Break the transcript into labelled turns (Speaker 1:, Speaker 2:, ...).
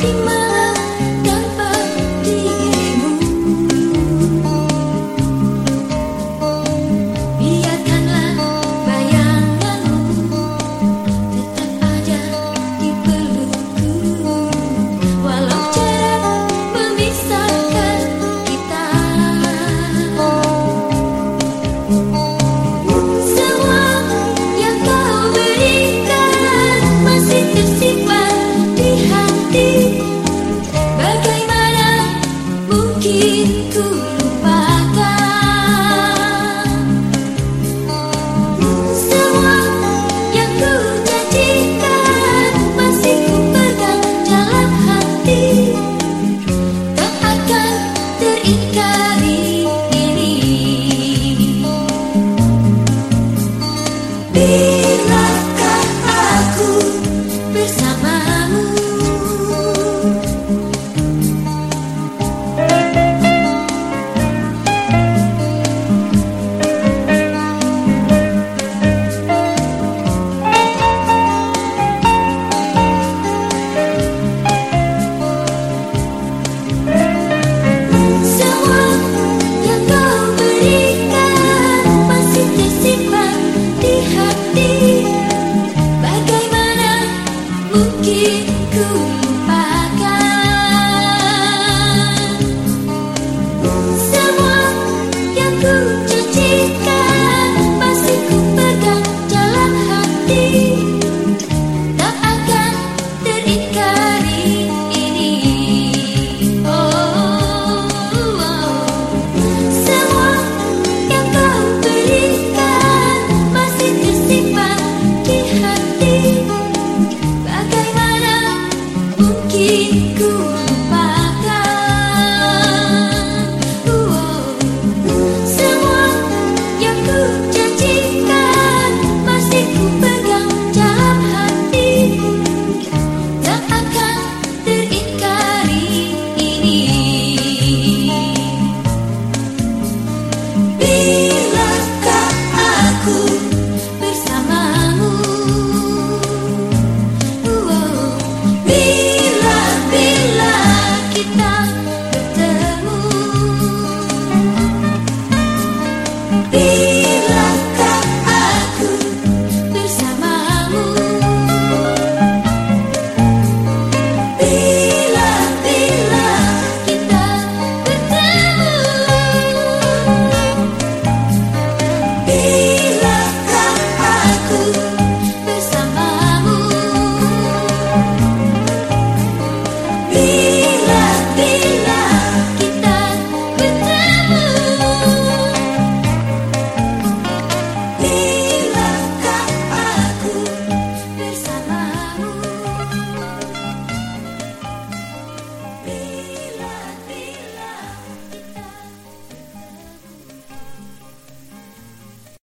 Speaker 1: Khi hatiku